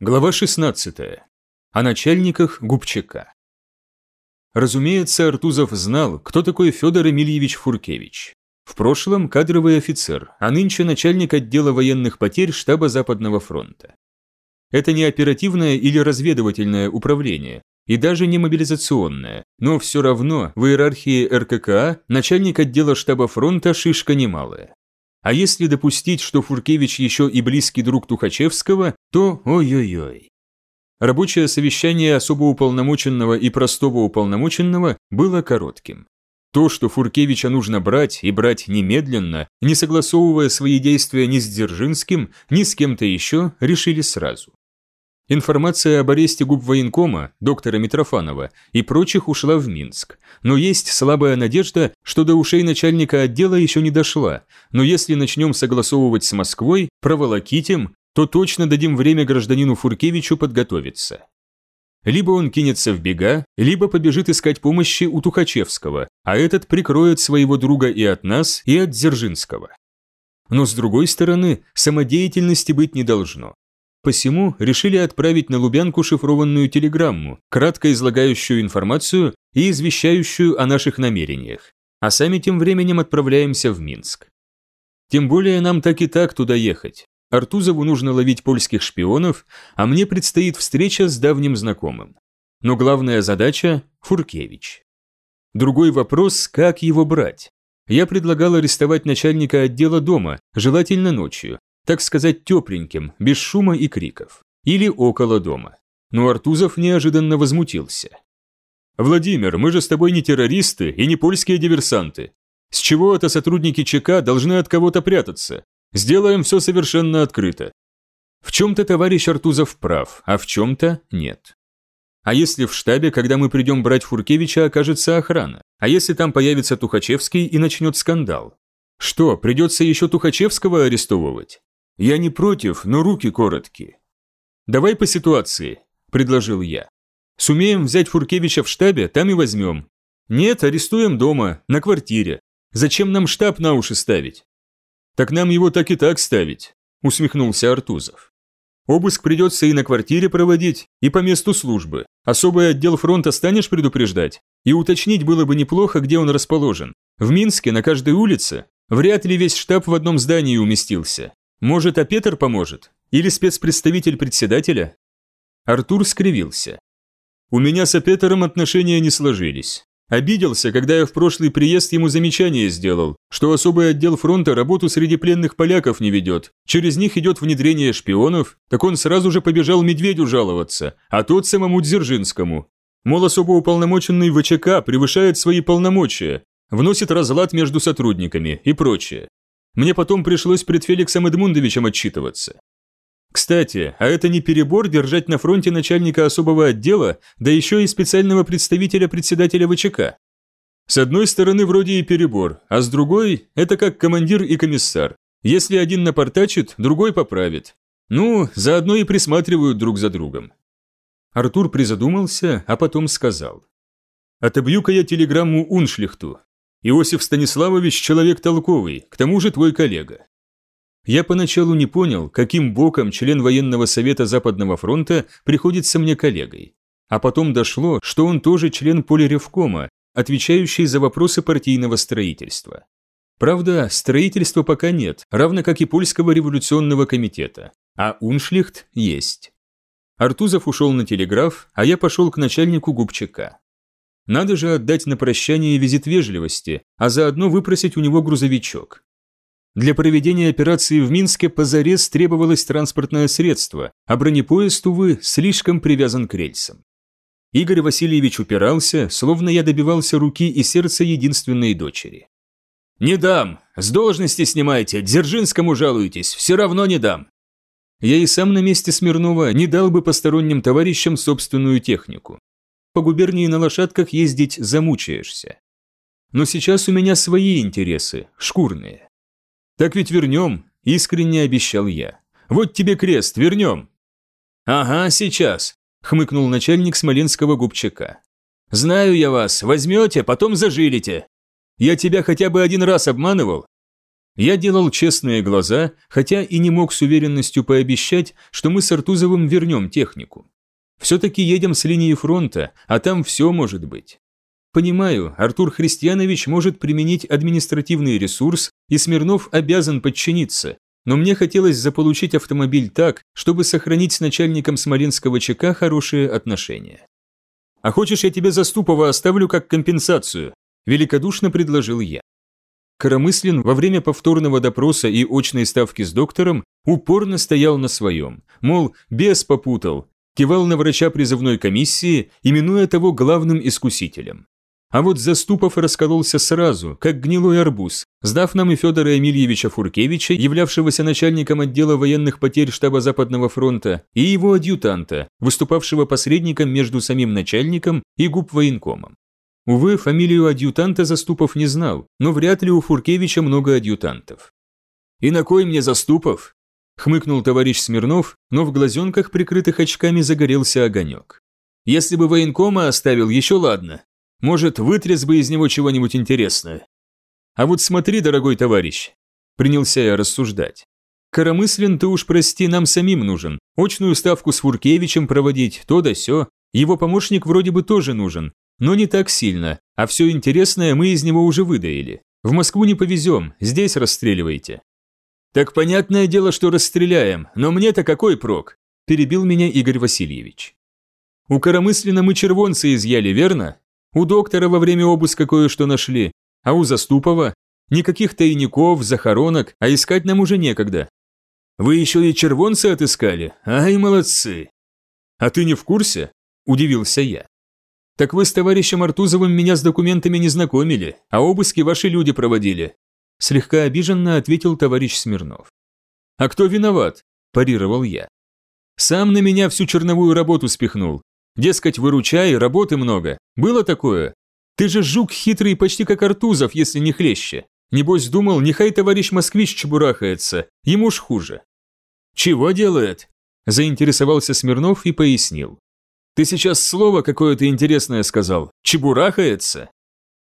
Глава 16. О начальниках Губчака. Разумеется, Артузов знал, кто такой Федор Эмильевич Фуркевич. В прошлом кадровый офицер, а нынче начальник отдела военных потерь штаба Западного фронта. Это не оперативное или разведывательное управление, и даже не мобилизационное, но все равно в иерархии РККА начальник отдела штаба фронта шишка немалая. А если допустить, что Фуркевич еще и близкий друг Тухачевского, то ой-ой-ой. Рабочее совещание особо уполномоченного и простого уполномоченного было коротким. То, что Фуркевича нужно брать и брать немедленно, не согласовывая свои действия ни с Дзержинским, ни с кем-то еще, решили сразу. Информация об аресте губ военкома, доктора Митрофанова и прочих ушла в Минск. Но есть слабая надежда, что до ушей начальника отдела еще не дошла. Но если начнем согласовывать с Москвой, проволокить им, то точно дадим время гражданину Фуркевичу подготовиться. Либо он кинется в бега, либо побежит искать помощи у Тухачевского, а этот прикроет своего друга и от нас, и от Дзержинского. Но с другой стороны, самодеятельности быть не должно. Посему решили отправить на Лубянку шифрованную телеграмму, кратко излагающую информацию и извещающую о наших намерениях, а сами тем временем отправляемся в Минск. Тем более нам так и так туда ехать. Артузову нужно ловить польских шпионов, а мне предстоит встреча с давним знакомым. Но главная задача – Фуркевич. Другой вопрос – как его брать? Я предлагал арестовать начальника отдела дома, желательно ночью, так сказать, тепленьким, без шума и криков. Или около дома. Но Артузов неожиданно возмутился. «Владимир, мы же с тобой не террористы и не польские диверсанты. С чего это сотрудники ЧК должны от кого-то прятаться? Сделаем все совершенно открыто». В чем-то товарищ Артузов прав, а в чем-то нет. А если в штабе, когда мы придем брать Фуркевича, окажется охрана? А если там появится Тухачевский и начнет скандал? Что, придется еще Тухачевского арестовывать? Я не против, но руки короткие. Давай по ситуации, предложил я. Сумеем взять Фуркевича в штабе, там и возьмем. Нет, арестуем дома, на квартире. Зачем нам штаб на уши ставить? Так нам его так и так ставить, усмехнулся Артузов. Обыск придется и на квартире проводить, и по месту службы. Особый отдел фронта станешь предупреждать? И уточнить было бы неплохо, где он расположен. В Минске, на каждой улице? Вряд ли весь штаб в одном здании уместился. Может, а Петр поможет? Или спецпредставитель председателя? Артур скривился. У меня с Петером отношения не сложились. Обиделся, когда я в прошлый приезд ему замечание сделал, что особый отдел фронта работу среди пленных поляков не ведет. Через них идет внедрение шпионов, так он сразу же побежал Медведю жаловаться, а тот самому Дзержинскому. Мол, особо уполномоченный ВЧК превышает свои полномочия, вносит разлад между сотрудниками и прочее. Мне потом пришлось пред Феликсом Эдмундовичем отчитываться. Кстати, а это не перебор держать на фронте начальника особого отдела, да еще и специального представителя председателя ВЧК? С одной стороны, вроде и перебор, а с другой – это как командир и комиссар. Если один напортачит, другой поправит. Ну, заодно и присматривают друг за другом. Артур призадумался, а потом сказал. «Отобью-ка я телеграмму Уншлихту. Иосиф Станиславович человек толковый, к тому же твой коллега. Я поначалу не понял, каким боком член военного совета Западного фронта приходится мне коллегой. А потом дошло, что он тоже член полиревкома, отвечающий за вопросы партийного строительства. Правда, строительства пока нет, равно как и польского революционного комитета, а Уншлихт есть. Артузов ушел на телеграф, а я пошел к начальнику Губчака. Надо же отдать на прощание визит вежливости, а заодно выпросить у него грузовичок. Для проведения операции в Минске позарез требовалось транспортное средство, а бронепоезд, увы, слишком привязан к рельсам. Игорь Васильевич упирался, словно я добивался руки и сердца единственной дочери. «Не дам! С должности снимайте, Дзержинскому жалуйтесь, все равно не дам!» Я и сам на месте Смирнова не дал бы посторонним товарищам собственную технику по губернии на лошадках ездить замучаешься. Но сейчас у меня свои интересы, шкурные. Так ведь вернем, искренне обещал я. Вот тебе крест, вернем. Ага, сейчас, хмыкнул начальник смоленского губчака. Знаю я вас, возьмете, потом зажилите. Я тебя хотя бы один раз обманывал? Я делал честные глаза, хотя и не мог с уверенностью пообещать, что мы с Артузовым вернем технику. Все-таки едем с линии фронта, а там все может быть. Понимаю, Артур Христианович может применить административный ресурс, и Смирнов обязан подчиниться, но мне хотелось заполучить автомобиль так, чтобы сохранить с начальником Смоленского ЧК хорошие отношения. «А хочешь, я тебе Заступова оставлю как компенсацию?» – великодушно предложил я. Коромыслин во время повторного допроса и очной ставки с доктором упорно стоял на своем, мол, бес попутал, кивал на врача призывной комиссии, именуя того главным искусителем. А вот Заступов раскололся сразу, как гнилой арбуз, сдав нам и Федора Эмильевича Фуркевича, являвшегося начальником отдела военных потерь штаба Западного фронта, и его адъютанта, выступавшего посредником между самим начальником и губ военкомом. Увы, фамилию адъютанта Заступов не знал, но вряд ли у Фуркевича много адъютантов. «И на кой мне Заступов?» – хмыкнул товарищ Смирнов, но в глазенках, прикрытых очками, загорелся огонек. «Если бы военкома оставил, еще ладно, может, вытряс бы из него чего-нибудь интересное. А вот смотри, дорогой товарищ, принялся я рассуждать. Коромыслен, ты уж прости, нам самим нужен. Очную ставку с Фуркевичем проводить, то да сё. Его помощник вроде бы тоже нужен, но не так сильно, а все интересное мы из него уже выдаили. В Москву не повезем, здесь расстреливайте. Так понятное дело, что расстреляем, но мне-то какой прок? Перебил меня Игорь Васильевич. У Коромыслина мы червонцы изъяли, верно? У доктора во время обыска кое-что нашли, а у Заступова никаких тайников, захоронок, а искать нам уже некогда. Вы еще и червонцы отыскали? Ай, молодцы! А ты не в курсе? Удивился я. Так вы с товарищем Артузовым меня с документами не знакомили, а обыски ваши люди проводили. Слегка обиженно ответил товарищ Смирнов. А кто виноват? Парировал я. Сам на меня всю черновую работу спихнул, Дескать, выручай, работы много. Было такое? Ты же жук хитрый почти как Артузов, если не хлеще. Небось думал, нехай товарищ москвич чебурахается, ему ж хуже. Чего делает? Заинтересовался Смирнов и пояснил. Ты сейчас слово какое-то интересное сказал. Чебурахается?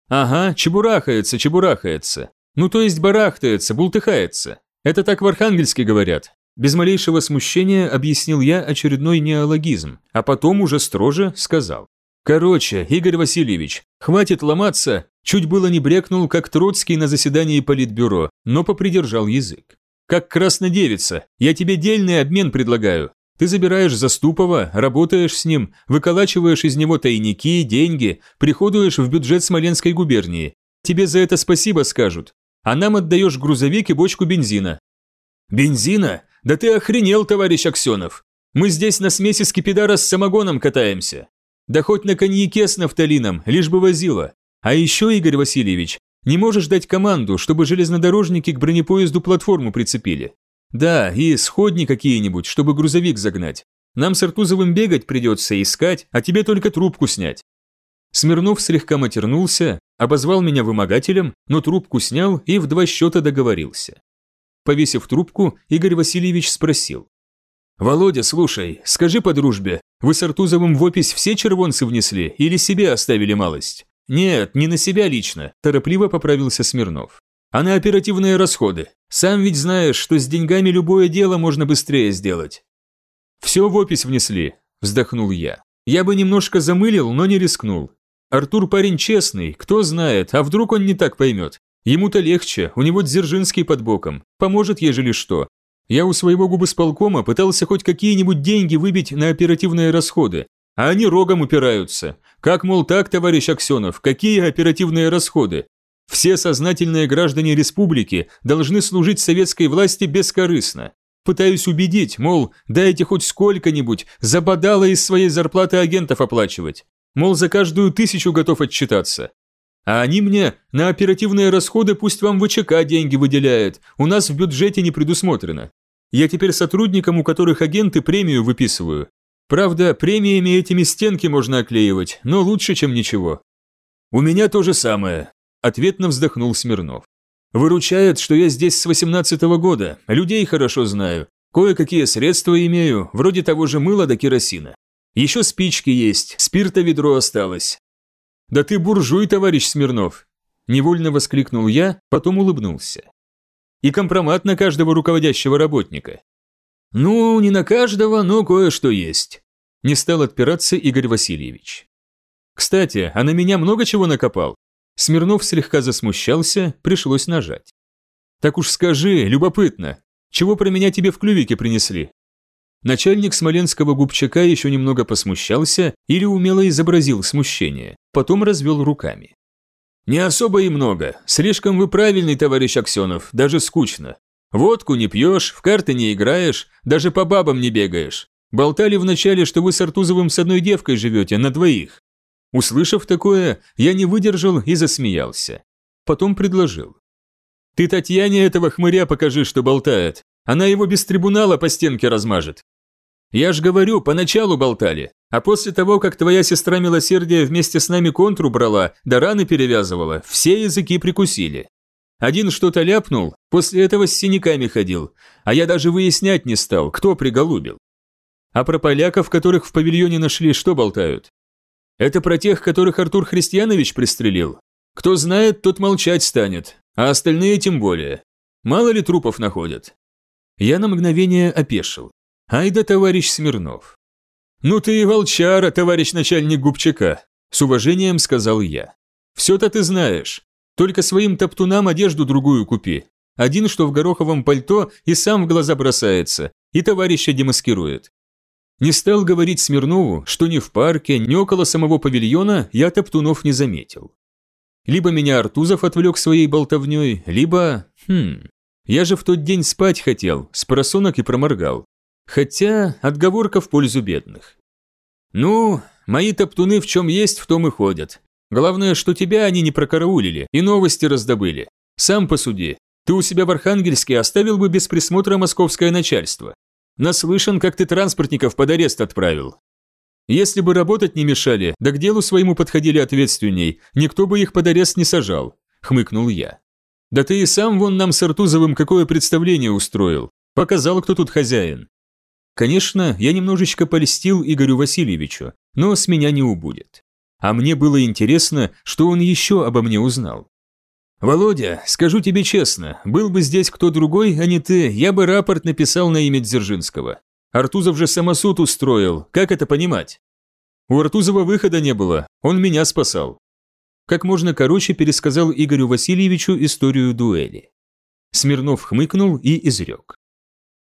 Ага, чебурахается, чебурахается. Ну то есть барахтается, бултыхается. Это так в Архангельске говорят. Без малейшего смущения объяснил я очередной неологизм, а потом уже строже сказал. «Короче, Игорь Васильевич, хватит ломаться!» Чуть было не брекнул, как Троцкий на заседании Политбюро, но попридержал язык. «Как краснодевица, я тебе дельный обмен предлагаю. Ты забираешь Заступова, работаешь с ним, выколачиваешь из него тайники, деньги, приходуешь в бюджет Смоленской губернии. Тебе за это спасибо скажут. А нам отдаешь грузовик и бочку бензина». «Бензина? Да ты охренел, товарищ Аксенов. Мы здесь на смеси скипидара с самогоном катаемся. Да хоть на коньяке с нафталином, лишь бы возило. А еще, Игорь Васильевич, не можешь дать команду, чтобы железнодорожники к бронепоезду платформу прицепили? Да, и сходни какие-нибудь, чтобы грузовик загнать. Нам с Артузовым бегать придется, искать, а тебе только трубку снять. Смирнов слегка матернулся, обозвал меня вымогателем, но трубку снял и в два счета договорился. Повесив трубку, Игорь Васильевич спросил. «Володя, слушай, скажи по дружбе, вы с Артузовым в опись все червонцы внесли или себе оставили малость?» «Нет, не на себя лично», – торопливо поправился Смирнов. «А на оперативные расходы. Сам ведь знаешь, что с деньгами любое дело можно быстрее сделать». «Все в опись внесли», – вздохнул я. «Я бы немножко замылил, но не рискнул. Артур парень честный, кто знает, а вдруг он не так поймет. Ему-то легче, у него Дзержинский под боком, поможет, ежели что. Я у своего губысполкома пытался хоть какие-нибудь деньги выбить на оперативные расходы, а они рогом упираются. Как, мол, так, товарищ Аксенов, какие оперативные расходы? Все сознательные граждане республики должны служить советской власти бескорыстно. Пытаюсь убедить, мол, дайте хоть сколько-нибудь, забодало из своей зарплаты агентов оплачивать. Мол, за каждую тысячу готов отчитаться. А они мне на оперативные расходы пусть вам ВЧК деньги выделяет, у нас в бюджете не предусмотрено. Я теперь сотрудникам, у которых агенты, премию выписываю. Правда, премиями этими стенки можно оклеивать, но лучше, чем ничего. У меня то же самое, ответно вздохнул Смирнов. Выручает, что я здесь с 18 -го года, людей хорошо знаю, кое-какие средства имею, вроде того же мыла до керосина. Еще спички есть, спирта ведро осталось, «Да ты буржуй, товарищ Смирнов!» Невольно воскликнул я, потом улыбнулся. И компромат на каждого руководящего работника. Ну, не на каждого, но кое-что есть. Не стал отпираться Игорь Васильевич. Кстати, а на меня много чего накопал? Смирнов слегка засмущался, пришлось нажать. Так уж скажи, любопытно, чего про меня тебе в клювике принесли? Начальник смоленского губчака еще немного посмущался или умело изобразил смущение, потом развел руками. «Не особо и много. Слишком вы правильный, товарищ Аксенов, даже скучно. Водку не пьешь, в карты не играешь, даже по бабам не бегаешь. Болтали вначале, что вы с Артузовым с одной девкой живете, на двоих. Услышав такое, я не выдержал и засмеялся. Потом предложил. Ты Татьяне этого хмыря покажи, что болтает. Она его без трибунала по стенке размажет. Я ж говорю, поначалу болтали, а после того, как твоя сестра милосердия вместе с нами контру брала, да раны перевязывала, все языки прикусили. Один что-то ляпнул, после этого с синяками ходил, а я даже выяснять не стал, кто приголубил. А про поляков, которых в павильоне нашли, что болтают? Это про тех, которых Артур Христианович пристрелил. Кто знает, тот молчать станет, а остальные тем более. Мало ли трупов находят. Я на мгновение опешил. Ай да товарищ Смирнов. «Ну ты и волчара, товарищ начальник губчака», – с уважением сказал я. «Все-то ты знаешь. Только своим топтунам одежду другую купи. Один, что в гороховом пальто, и сам в глаза бросается, и товарища демаскирует. Не стал говорить Смирнову, что ни в парке, ни около самого павильона я топтунов не заметил. Либо меня Артузов отвлек своей болтовней, либо... Хм... Я же в тот день спать хотел, с просонок и проморгал. Хотя отговорка в пользу бедных. Ну, мои топтуны в чем есть, в том и ходят. Главное, что тебя они не прокараулили и новости раздобыли. Сам посуди. Ты у себя в Архангельске оставил бы без присмотра московское начальство. Наслышан, как ты транспортников под арест отправил. Если бы работать не мешали, да к делу своему подходили ответственней, никто бы их под арест не сажал», – хмыкнул я. «Да ты и сам вон нам с Артузовым какое представление устроил. Показал, кто тут хозяин. Конечно, я немножечко польстил Игорю Васильевичу, но с меня не убудет. А мне было интересно, что он еще обо мне узнал. «Володя, скажу тебе честно, был бы здесь кто другой, а не ты, я бы рапорт написал на имя Дзержинского. Артузов же самосуд устроил, как это понимать? У Артузова выхода не было, он меня спасал». Как можно короче пересказал Игорю Васильевичу историю дуэли. Смирнов хмыкнул и изрек.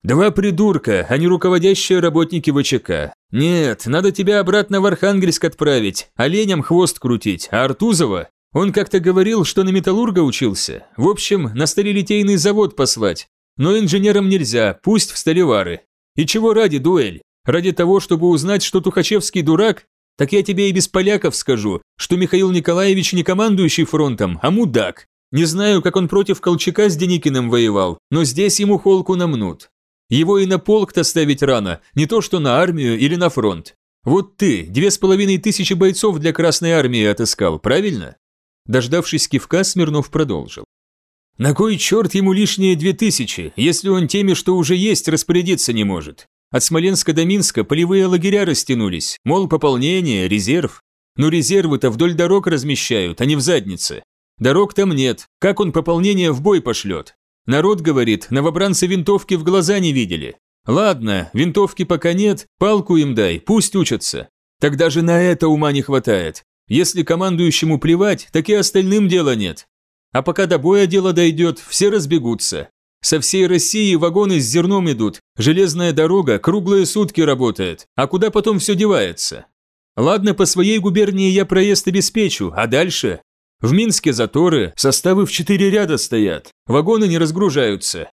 «Два придурка, а не руководящие работники ВЧК. Нет, надо тебя обратно в Архангельск отправить, оленям хвост крутить, а Артузова... Он как-то говорил, что на металлурга учился. В общем, на сталелитейный завод послать. Но инженерам нельзя, пусть в столевары. И чего ради дуэль? Ради того, чтобы узнать, что Тухачевский дурак? Так я тебе и без поляков скажу, что Михаил Николаевич не командующий фронтом, а мудак. Не знаю, как он против Колчака с Деникиным воевал, но здесь ему холку намнут. Его и на полк-то ставить рано, не то что на армию или на фронт. Вот ты две с половиной тысячи бойцов для Красной Армии отыскал, правильно? Дождавшись кивка, Смирнов продолжил. На кой черт ему лишние две тысячи, если он теми, что уже есть, распорядиться не может? От Смоленска до Минска полевые лагеря растянулись, мол, пополнение, резерв. Но резервы-то вдоль дорог размещают, а не в заднице. Дорог там нет, как он пополнение в бой пошлет? Народ говорит, новобранцы винтовки в глаза не видели. Ладно, винтовки пока нет, палку им дай, пусть учатся. Так даже на это ума не хватает. Если командующему плевать, так и остальным дела нет. А пока до боя дело дойдет, все разбегутся. Со всей России вагоны с зерном идут, железная дорога круглые сутки работает, а куда потом все девается? Ладно, по своей губернии я проезд обеспечу, а дальше? В Минске заторы, составы в четыре ряда стоят, вагоны не разгружаются.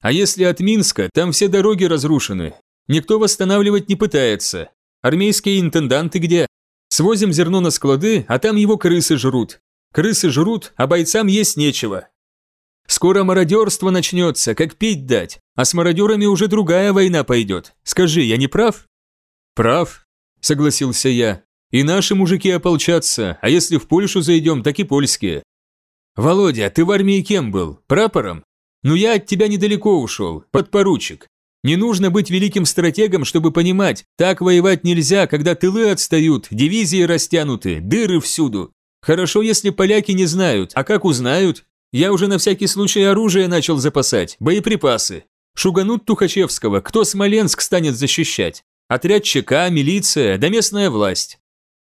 А если от Минска, там все дороги разрушены. Никто восстанавливать не пытается. Армейские интенданты где? Свозим зерно на склады, а там его крысы жрут. Крысы жрут, а бойцам есть нечего. Скоро мародерство начнется, как пить дать, а с мародерами уже другая война пойдет. Скажи, я не прав? Прав, согласился я. И наши мужики ополчатся, а если в Польшу зайдем, так и польские. Володя, ты в армии кем был? Прапором? Ну я от тебя недалеко ушел, подпоручик. Не нужно быть великим стратегом, чтобы понимать, так воевать нельзя, когда тылы отстают, дивизии растянуты, дыры всюду. Хорошо, если поляки не знают, а как узнают? Я уже на всякий случай оружие начал запасать, боеприпасы. Шуганут Тухачевского, кто Смоленск станет защищать? Отряд ЧК, милиция, да местная власть.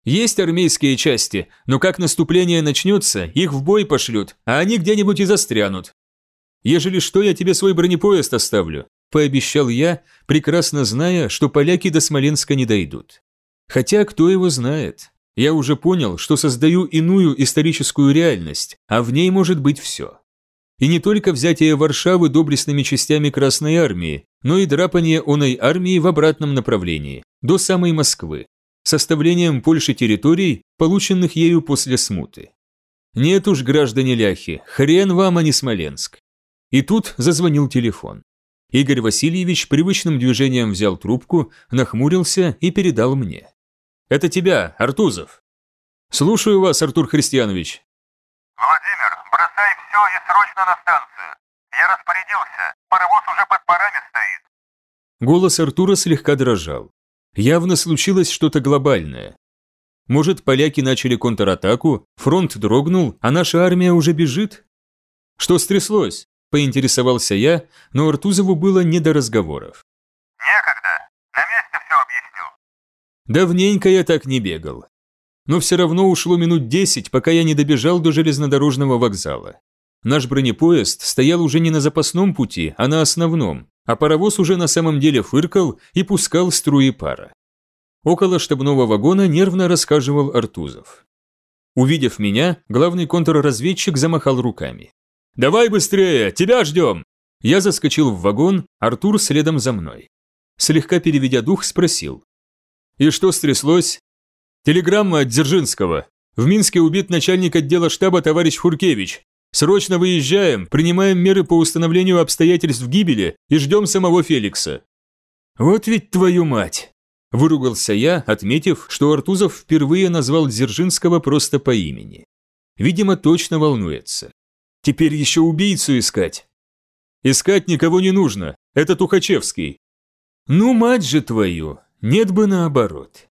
Есть армейские части, но как наступление начнется, их в бой пошлют, а они где-нибудь и застрянут. Ежели что, я тебе свой бронепоезд оставлю, пообещал я, прекрасно зная, что поляки до Смоленска не дойдут. Хотя кто его знает. Я уже понял, что создаю иную историческую реальность, а в ней может быть все. И не только взятие Варшавы доблестными частями Красной Армии, но и драпание оной армии в обратном направлении, до самой Москвы, составлением Польши территорий, полученных ею после смуты. Нет уж, граждане ляхи, хрен вам, а не Смоленск. И тут зазвонил телефон. Игорь Васильевич привычным движением взял трубку, нахмурился и передал мне. «Это тебя, Артузов». «Слушаю вас, Артур Христианович». «Владимир, бросай все и срочно на станцию. Я распорядился, паровоз уже под парами стоит». Голос Артура слегка дрожал. Явно случилось что-то глобальное. Может, поляки начали контратаку, фронт дрогнул, а наша армия уже бежит? Что стряслось? Поинтересовался я, но Артузову было не до разговоров. Некогда. На месте все объясню. Давненько я так не бегал. Но все равно ушло минут десять, пока я не добежал до железнодорожного вокзала. Наш бронепоезд стоял уже не на запасном пути, а на основном, а паровоз уже на самом деле фыркал и пускал струи пара. Около штабного вагона нервно рассказывал Артузов. Увидев меня, главный контрразведчик замахал руками. «Давай быстрее, тебя ждем!» Я заскочил в вагон, Артур следом за мной. Слегка переведя дух, спросил. «И что стряслось?» «Телеграмма от Дзержинского. В Минске убит начальник отдела штаба товарищ Хуркевич. Срочно выезжаем, принимаем меры по установлению обстоятельств гибели и ждем самого Феликса». «Вот ведь твою мать!» – выругался я, отметив, что Артузов впервые назвал Дзержинского просто по имени. Видимо, точно волнуется. Теперь еще убийцу искать. Искать никого не нужно, это Тухачевский. Ну, мать же твою, нет бы наоборот.